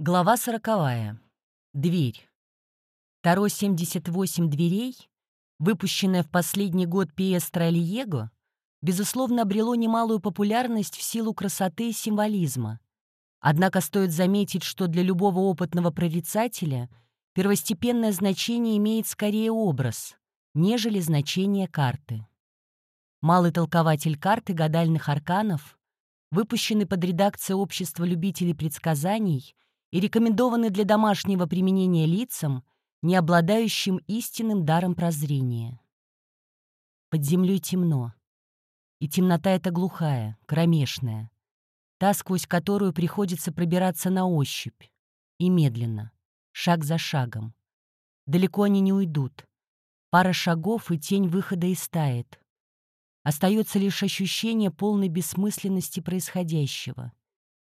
Глава сороковая. Дверь. Таро 78 дверей, выпущенное в последний год Пиестро Алиего, безусловно, обрело немалую популярность в силу красоты и символизма. Однако стоит заметить, что для любого опытного прорицателя первостепенное значение имеет скорее образ, нежели значение карты. Малый толкователь карты гадальных арканов, выпущенный под редакцией Общества любителей предсказаний — и рекомендованы для домашнего применения лицам, не обладающим истинным даром прозрения. Под землей темно, и темнота эта глухая, кромешная, та, сквозь которую приходится пробираться на ощупь, и медленно, шаг за шагом. Далеко они не уйдут. Пара шагов, и тень выхода истает. Остается лишь ощущение полной бессмысленности происходящего.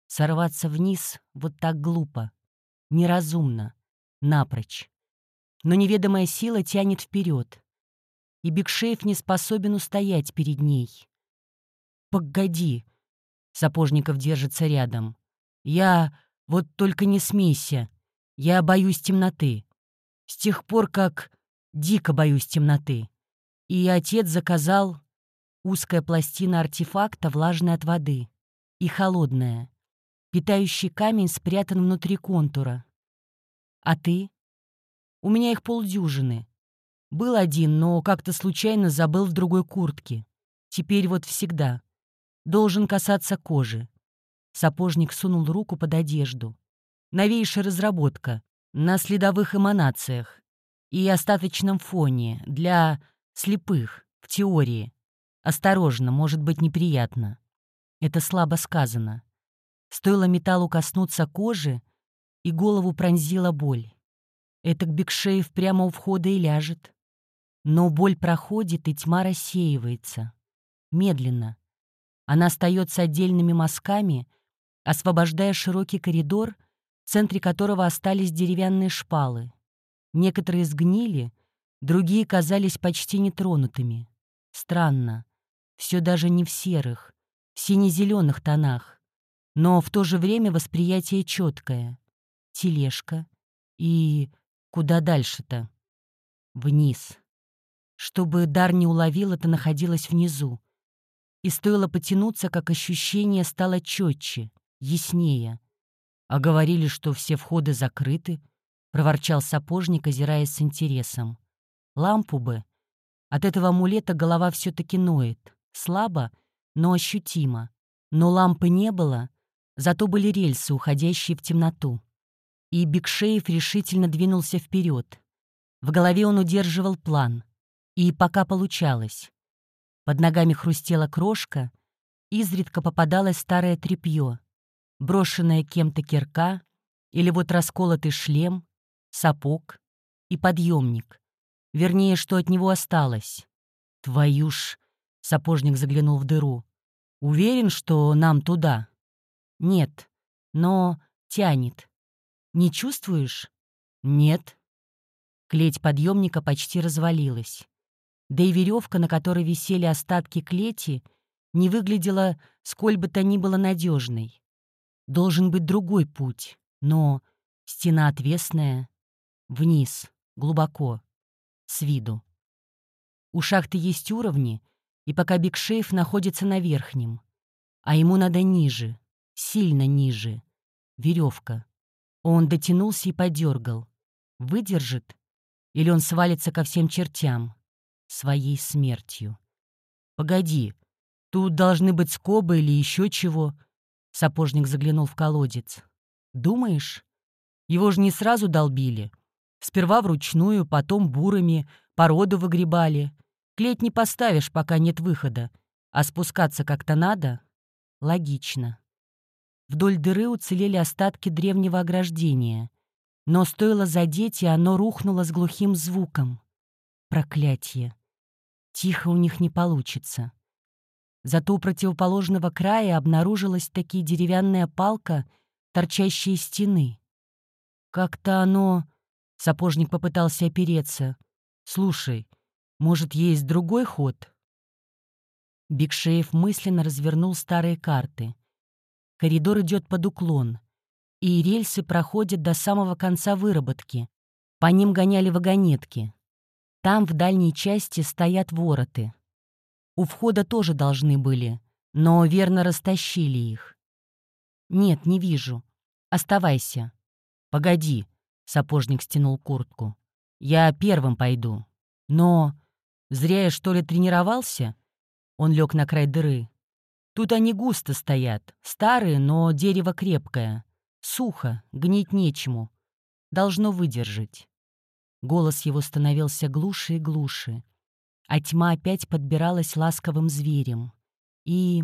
Сорваться вниз вот так глупо, неразумно, напрочь. Но неведомая сила тянет вперед, и Бигшеев не способен устоять перед ней. «Погоди!» — Сапожников держится рядом. «Я... вот только не смейся. Я боюсь темноты. С тех пор, как... дико боюсь темноты. И отец заказал узкая пластина артефакта, влажная от воды, и холодная. Питающий камень спрятан внутри контура. А ты? У меня их полдюжины. Был один, но как-то случайно забыл в другой куртке. Теперь вот всегда. Должен касаться кожи. Сапожник сунул руку под одежду. Новейшая разработка. На следовых эманациях. И остаточном фоне. Для слепых. В теории. Осторожно, может быть неприятно. Это слабо сказано. Стоило металлу коснуться кожи, и голову пронзила боль. Этак Бекшеев прямо у входа и ляжет. Но боль проходит, и тьма рассеивается. Медленно. Она остается отдельными мазками, освобождая широкий коридор, в центре которого остались деревянные шпалы. Некоторые сгнили, другие казались почти нетронутыми. Странно. Все даже не в серых, в сине-зеленых тонах но в то же время восприятие четкое. Тележка. И куда дальше-то? Вниз. Чтобы дар не уловил, это находилось внизу. И стоило потянуться, как ощущение стало четче, яснее. А говорили, что все входы закрыты, проворчал сапожник, озираясь с интересом. Лампу бы. От этого амулета голова все-таки ноет. Слабо, но ощутимо. Но лампы не было, Зато были рельсы, уходящие в темноту. И Бигшеев решительно двинулся вперед. В голове он удерживал план. И пока получалось. Под ногами хрустела крошка, изредка попадалось старое тряпье, брошенная кем-то кирка или вот расколотый шлем, сапог и подъемник. Вернее, что от него осталось. «Твою ж!» — сапожник заглянул в дыру. «Уверен, что нам туда?» Нет, но тянет. Не чувствуешь? Нет. Клеть подъемника почти развалилась. Да и веревка, на которой висели остатки клети, не выглядела сколь бы то ни было надежной. Должен быть другой путь, но стена отвесная, вниз, глубоко, с виду. У шахты есть уровни, и пока Бигшеев находится на верхнем, а ему надо ниже, сильно ниже. Веревка. Он дотянулся и подергал. Выдержит? Или он свалится ко всем чертям? Своей смертью. Погоди, тут должны быть скобы или еще чего. Сапожник заглянул в колодец. Думаешь? Его же не сразу долбили. Сперва вручную, потом бурами, породу выгребали. Клеть не поставишь, пока нет выхода. А спускаться как-то надо? Логично. Вдоль дыры уцелели остатки древнего ограждения. Но стоило задеть, и оно рухнуло с глухим звуком. Проклятие. Тихо у них не получится. Зато у противоположного края обнаружилась таки деревянная палка, торчащая из стены. Как-то оно... Сапожник попытался опереться. «Слушай, может, есть другой ход?» Бигшеев мысленно развернул старые карты. Коридор идет под уклон. и рельсы проходят до самого конца выработки. По ним гоняли вагонетки. Там в дальней части стоят вороты. У входа тоже должны были, но верно растащили их. «Нет, не вижу. Оставайся». «Погоди», — сапожник стянул куртку. «Я первым пойду. Но зря я, что ли, тренировался?» Он лег на край дыры. «Тут они густо стоят, старые, но дерево крепкое. Сухо, гнить нечему. Должно выдержать». Голос его становился глуше и глуше, а тьма опять подбиралась ласковым зверем. И...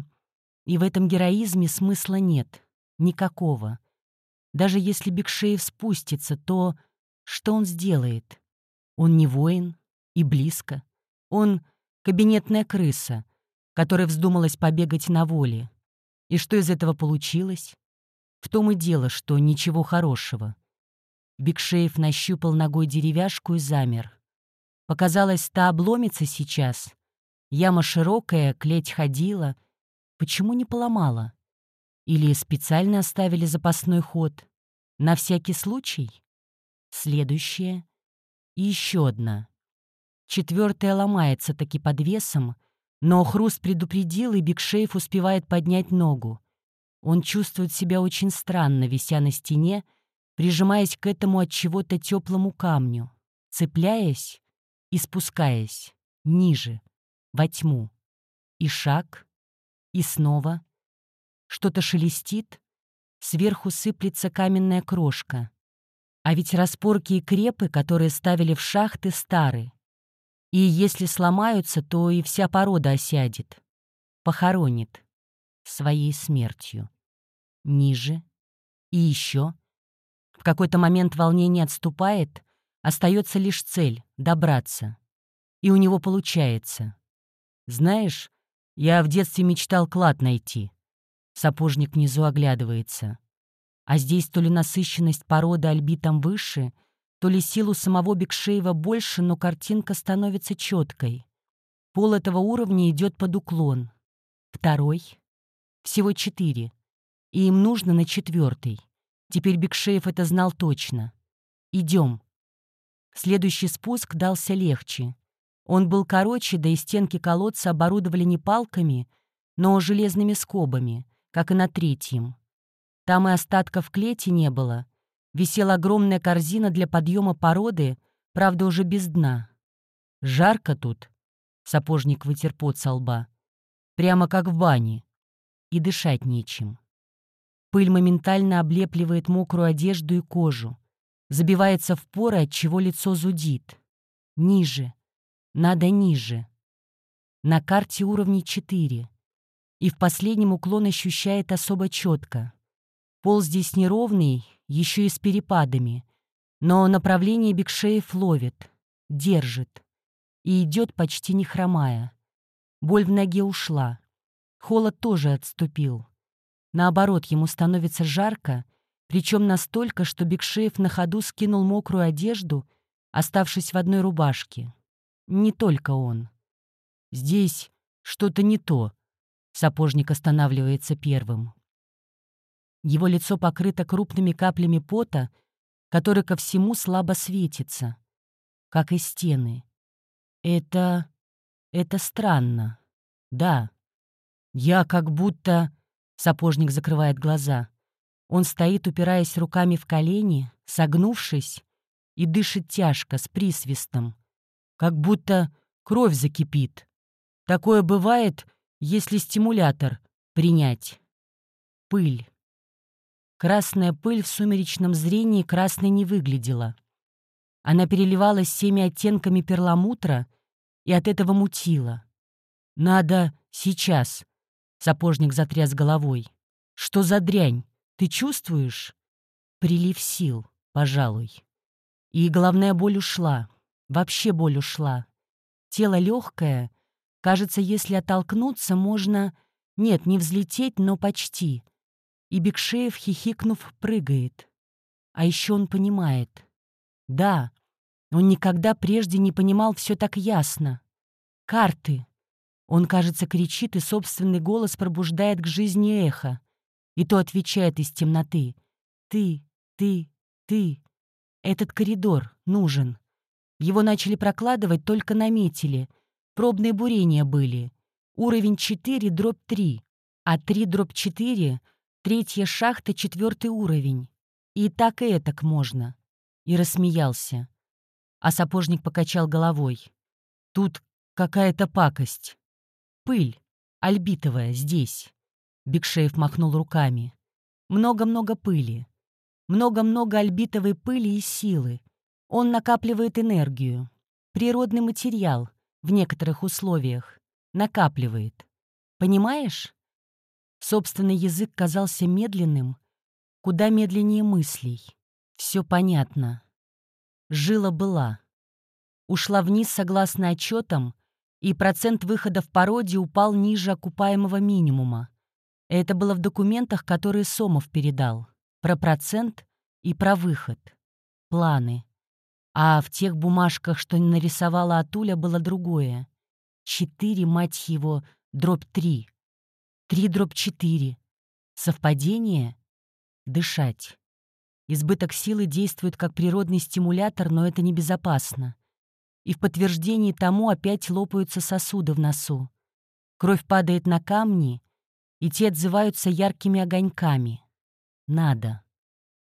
и в этом героизме смысла нет. Никакого. Даже если Бекшеев спустится, то что он сделает? Он не воин и близко. Он кабинетная крыса, которая вздумалась побегать на воле. И что из этого получилось? В том и дело, что ничего хорошего. Бекшеев нащупал ногой деревяшку и замер. Показалось, та обломится сейчас. Яма широкая, клеть ходила. Почему не поломала? Или специально оставили запасной ход? На всякий случай? Следующая. И еще одна. Четвертая ломается таки под весом, но хруст предупредил, и Бигшейф успевает поднять ногу. Он чувствует себя очень странно, вися на стене, прижимаясь к этому от чего-то теплому камню, цепляясь и спускаясь ниже, во тьму. И шаг, и снова — что-то шелестит, сверху сыплется каменная крошка. А ведь распорки и крепы, которые ставили в шахты, стары. И если сломаются, то и вся порода осядет. Похоронит. Своей смертью. Ниже. И еще. В какой-то момент волнение отступает, остается лишь цель — добраться. И у него получается. Знаешь, я в детстве мечтал клад найти. Сапожник внизу оглядывается. А здесь то ли насыщенность породы альбитом выше, то ли силу самого Бекшеева больше, но картинка становится четкой. Пол этого уровня идет под уклон. Второй. Всего четыре. И им нужно на четвертый. Теперь Бекшеев это знал точно. Идем. Следующий спуск дался легче. Он был короче, да и стенки колодца оборудовали не палками, но железными скобами, как и на третьем. Там и остатков клети не было. Висела огромная корзина для подъема породы, правда, уже без дна. «Жарко тут», — сапожник вытер пот со лба. «Прямо как в бане. И дышать нечем». Пыль моментально облепливает мокрую одежду и кожу. Забивается в поры, от чего лицо зудит. Ниже. Надо ниже. На карте уровней четыре и в последнем уклон ощущает особо четко. Пол здесь неровный, еще и с перепадами, но направление Бекшеев ловит, держит и идет почти не хромая. Боль в ноге ушла. Холод тоже отступил. Наоборот, ему становится жарко, причем настолько, что Бекшеев на ходу скинул мокрую одежду, оставшись в одной рубашке. Не только он. Здесь что-то не то, Сапожник останавливается первым. Его лицо покрыто крупными каплями пота, который ко всему слабо светится, как и стены. Это... это странно. Да. Я как будто... Сапожник закрывает глаза. Он стоит, упираясь руками в колени, согнувшись, и дышит тяжко, с присвистом. Как будто кровь закипит. Такое бывает, если стимулятор принять. Пыль. Красная пыль в сумеречном зрении красной не выглядела. Она переливалась всеми оттенками перламутра и от этого мутила. «Надо сейчас», — сапожник затряс головой. «Что за дрянь? Ты чувствуешь?» Прилив сил, пожалуй. И головная боль ушла. Вообще боль ушла. Тело легкое — Кажется, если оттолкнуться, можно... Нет, не взлететь, но почти. И Бекшеев, хихикнув, прыгает. А еще он понимает. Да, он никогда прежде не понимал все так ясно. Карты. Он, кажется, кричит, и собственный голос пробуждает к жизни эхо. И то отвечает из темноты. ты, ты, ты. Этот коридор нужен. Его начали прокладывать, только наметили. Пробные бурения были. Уровень 4, дробь 3. А 3, дробь 4 — третья шахта, четвертый уровень. И так и этак можно. И рассмеялся. А сапожник покачал головой. Тут какая-то пакость. Пыль, альбитовая, здесь. Бигшеев махнул руками. Много-много пыли. Много-много альбитовой пыли и силы. Он накапливает энергию. Природный материал в некоторых условиях. Накапливает. Понимаешь? Собственный язык казался медленным, куда медленнее мыслей. Все понятно. Жила была. Ушла вниз согласно отчетам, и процент выхода в породе упал ниже окупаемого минимума. Это было в документах, которые Сомов передал. Про процент и про выход. Планы. А в тех бумажках, что нарисовала Атуля, было другое. Четыре, мать его, дробь три. Три дробь четыре. Совпадение? Дышать. Избыток силы действует как природный стимулятор, но это небезопасно. И в подтверждении тому опять лопаются сосуды в носу. Кровь падает на камни, и те отзываются яркими огоньками. Надо.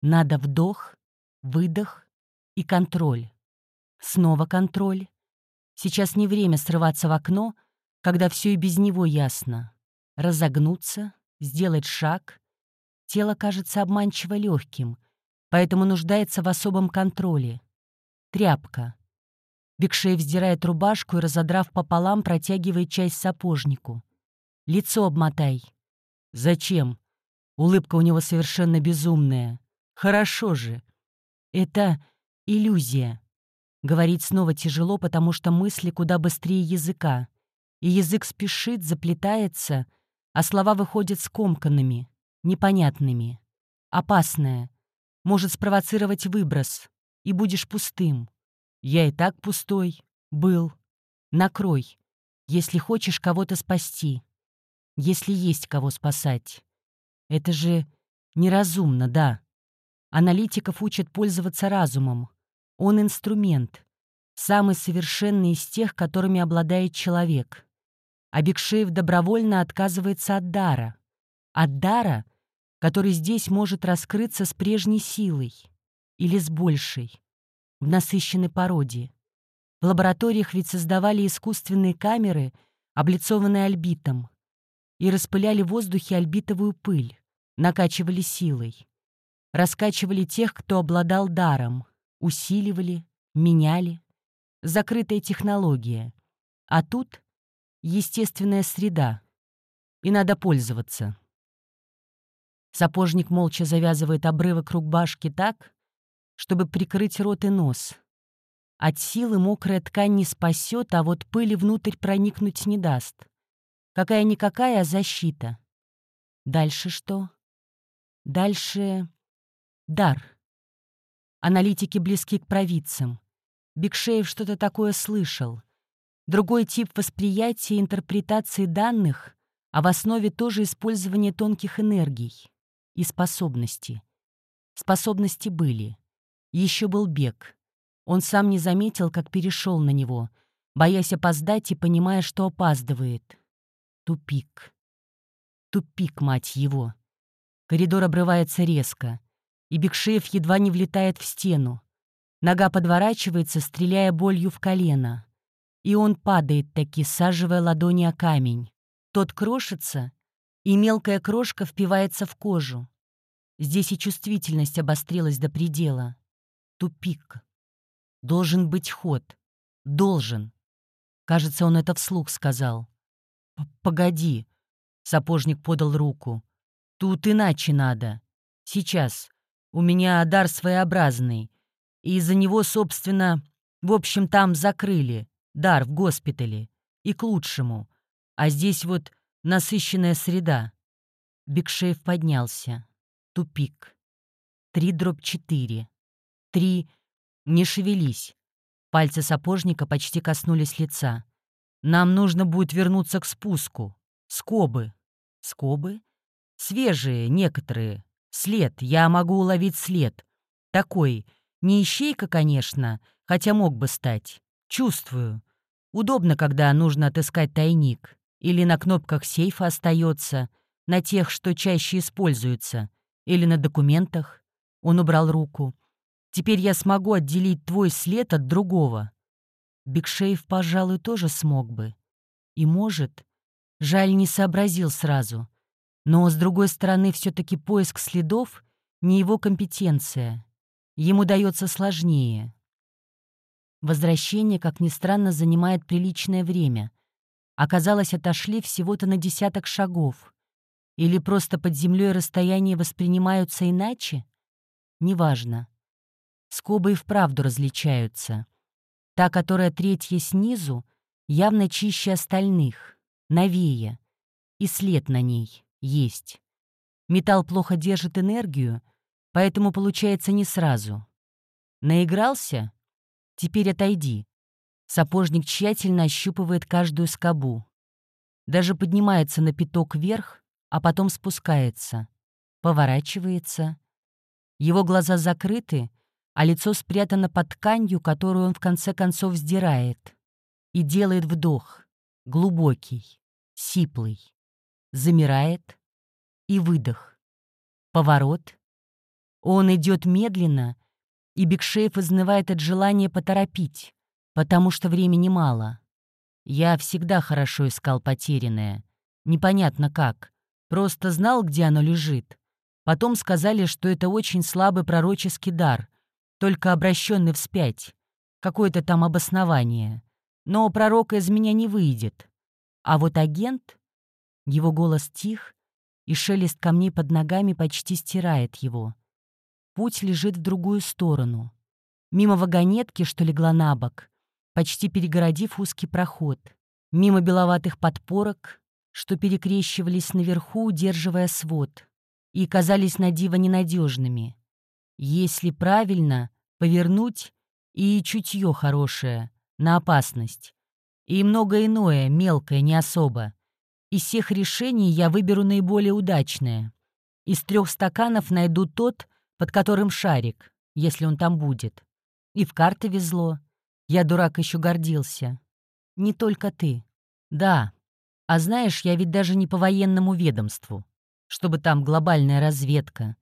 Надо вдох, выдох и контроль. Снова контроль. Сейчас не время срываться в окно, когда все и без него ясно. Разогнуться, сделать шаг. Тело кажется обманчиво легким, поэтому нуждается в особом контроле. Тряпка. Бекшей вздирает рубашку и, разодрав пополам, протягивает часть сапожнику. «Лицо обмотай». «Зачем?» Улыбка у него совершенно безумная. «Хорошо же». «Это иллюзия». Говорить снова тяжело, потому что мысли куда быстрее языка. И язык спешит, заплетается, а слова выходят скомканными, непонятными. Опасное. Может спровоцировать выброс, и будешь пустым. Я и так пустой. Был. Накрой. Если хочешь кого-то спасти. Если есть кого спасать. Это же неразумно, да. Аналитиков учат пользоваться разумом. Он инструмент, самый совершенный из тех, которыми обладает человек. А Бекшеев добровольно отказывается от дара. От дара, который здесь может раскрыться с прежней силой или с большей, в насыщенной породе. В лабораториях ведь создавали искусственные камеры, облицованные альбитом, и распыляли в воздухе альбитовую пыль, накачивали силой. Раскачивали тех, кто обладал даром, усиливали, меняли. Закрытая технология. А тут естественная среда. И надо пользоваться. Сапожник молча завязывает обрывок рубашки так, чтобы прикрыть рот и нос. От силы мокрая ткань не спасет, а вот пыли внутрь проникнуть не даст. Какая-никакая а защита. Дальше что? Дальше дар. Аналитики близки к провидцам. Бигшеев что-то такое слышал. Другой тип восприятия и интерпретации данных, а в основе тоже использование тонких энергий и способности. Способности были. Еще был бег. Он сам не заметил, как перешел на него, боясь опоздать и понимая, что опаздывает. Тупик. Тупик, мать его. Коридор обрывается резко и Бекшеев едва не влетает в стену. Нога подворачивается, стреляя болью в колено. И он падает таки, саживая ладони о камень. Тот крошится, и мелкая крошка впивается в кожу. Здесь и чувствительность обострилась до предела. Тупик. Должен быть ход. Должен. Кажется, он это вслух сказал. «Погоди», — сапожник подал руку. «Тут иначе надо. Сейчас. У меня дар своеобразный. И из-за него, собственно, в общем, там закрыли. Дар в госпитале. И к лучшему. А здесь вот насыщенная среда. Бекшеев поднялся. Тупик. Три дробь четыре. Три. Не шевелись. Пальцы сапожника почти коснулись лица. Нам нужно будет вернуться к спуску. Скобы. Скобы? Свежие некоторые. След, я могу уловить след. Такой, не ищейка, конечно, хотя мог бы стать. Чувствую. Удобно, когда нужно отыскать тайник. Или на кнопках сейфа остается, на тех, что чаще используются. Или на документах. Он убрал руку. Теперь я смогу отделить твой след от другого. Бигшеев, пожалуй, тоже смог бы. И может. Жаль, не сообразил сразу. Но, с другой стороны, все таки поиск следов — не его компетенция. Ему дается сложнее. Возвращение, как ни странно, занимает приличное время. Оказалось, отошли всего-то на десяток шагов. Или просто под землей расстояния воспринимаются иначе? Неважно. Скобы и вправду различаются. Та, которая третья снизу, явно чище остальных, новее, и след на ней есть. Металл плохо держит энергию, поэтому получается не сразу. Наигрался? Теперь отойди. Сапожник тщательно ощупывает каждую скобу. Даже поднимается на пяток вверх, а потом спускается. Поворачивается. Его глаза закрыты, а лицо спрятано под тканью, которую он в конце концов сдирает. И делает вдох. Глубокий, сиплый. Замирает. И выдох. Поворот. Он идет медленно, и Бекшеев изнывает от желания поторопить, потому что времени мало. Я всегда хорошо искал потерянное. Непонятно как. Просто знал, где оно лежит. Потом сказали, что это очень слабый пророческий дар, только обращенный вспять. Какое-то там обоснование. Но пророка из меня не выйдет. А вот агент... Его голос тих, и шелест камней под ногами почти стирает его. Путь лежит в другую сторону. Мимо вагонетки, что легла на бок, почти перегородив узкий проход. Мимо беловатых подпорок, что перекрещивались наверху, удерживая свод, и казались на диво ненадежными. Если правильно, повернуть и чутье хорошее, на опасность. И многое иное, мелкое, не особо. Из всех решений я выберу наиболее удачное. Из трех стаканов найду тот, под которым шарик, если он там будет. И в карты везло. Я, дурак, еще гордился. Не только ты. Да. А знаешь, я ведь даже не по военному ведомству. Чтобы там глобальная разведка,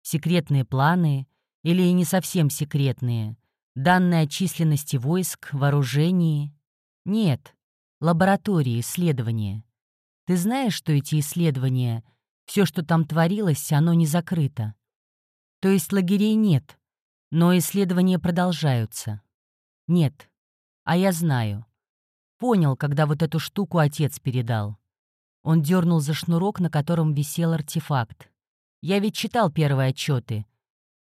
секретные планы или не совсем секретные, данные о численности войск, вооружении. Нет, лаборатории, исследования. Ты знаешь, что эти исследования, все, что там творилось, оно не закрыто. То есть лагерей нет, но исследования продолжаются. Нет, а я знаю. Понял, когда вот эту штуку отец передал. Он дернул за шнурок, на котором висел артефакт. Я ведь читал первые отчеты.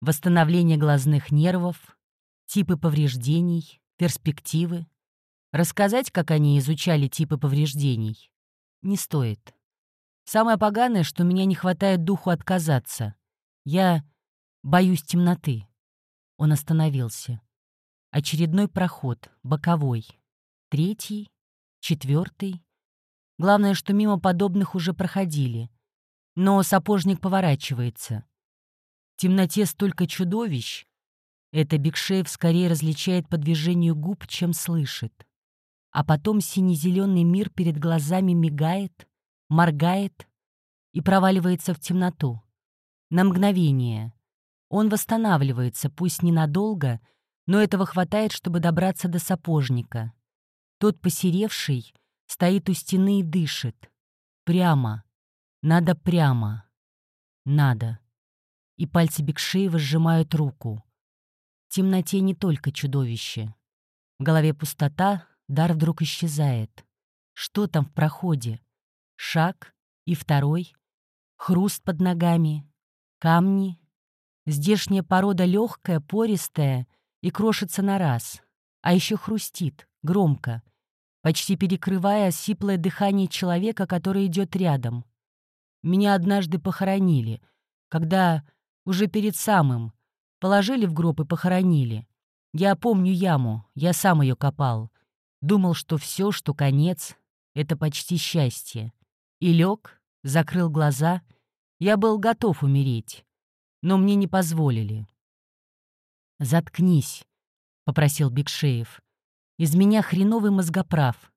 Восстановление глазных нервов, типы повреждений, перспективы. Рассказать, как они изучали типы повреждений, не стоит. Самое поганое, что меня не хватает духу отказаться. Я Боюсь темноты. Он остановился. Очередной проход, боковой. Третий, четвертый. Главное, что мимо подобных уже проходили. Но сапожник поворачивается. В темноте столько чудовищ. Это Бигшеев скорее различает по движению губ, чем слышит. А потом сине-зеленый мир перед глазами мигает, моргает и проваливается в темноту. На мгновение — он восстанавливается, пусть ненадолго, но этого хватает, чтобы добраться до сапожника. Тот посеревший стоит у стены и дышит. Прямо. Надо прямо. Надо. И пальцы Бекшеева сжимают руку. В темноте не только чудовище. В голове пустота, дар вдруг исчезает. Что там в проходе? Шаг и второй. Хруст под ногами. Камни, Здешняя порода легкая, пористая и крошится на раз. А еще хрустит, громко, почти перекрывая сиплое дыхание человека, который идет рядом. Меня однажды похоронили, когда уже перед самым положили в гроб и похоронили. Я помню яму, я сам ее копал. Думал, что все, что конец, это почти счастье. И лег, закрыл глаза. Я был готов умереть. Но мне не позволили. «Заткнись», — попросил Бекшеев. «Из меня хреновый мозгоправ.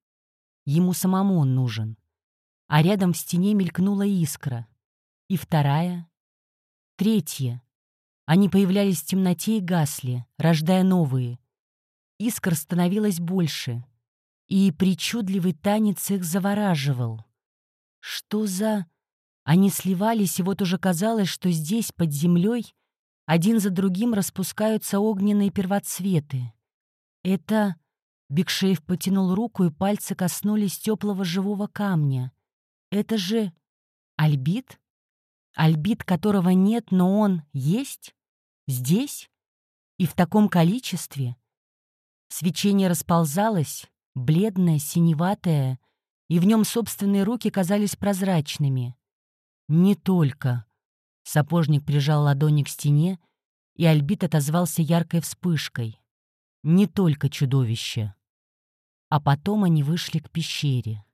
Ему самому он нужен». А рядом в стене мелькнула искра. И вторая. Третья. Они появлялись в темноте и гасли, рождая новые. Искр становилось больше. И причудливый танец их завораживал. Что за... Они сливались, и вот уже казалось, что здесь, под землей, один за другим распускаются огненные первоцветы. Это... Бекшеев потянул руку, и пальцы коснулись теплого живого камня. Это же... Альбит? Альбит, которого нет, но он есть? Здесь? И в таком количестве? Свечение расползалось, бледное, синеватое, и в нем собственные руки казались прозрачными. Не только. Сапожник прижал ладони к стене, и Альбит отозвался яркой вспышкой. Не только чудовище. А потом они вышли к пещере.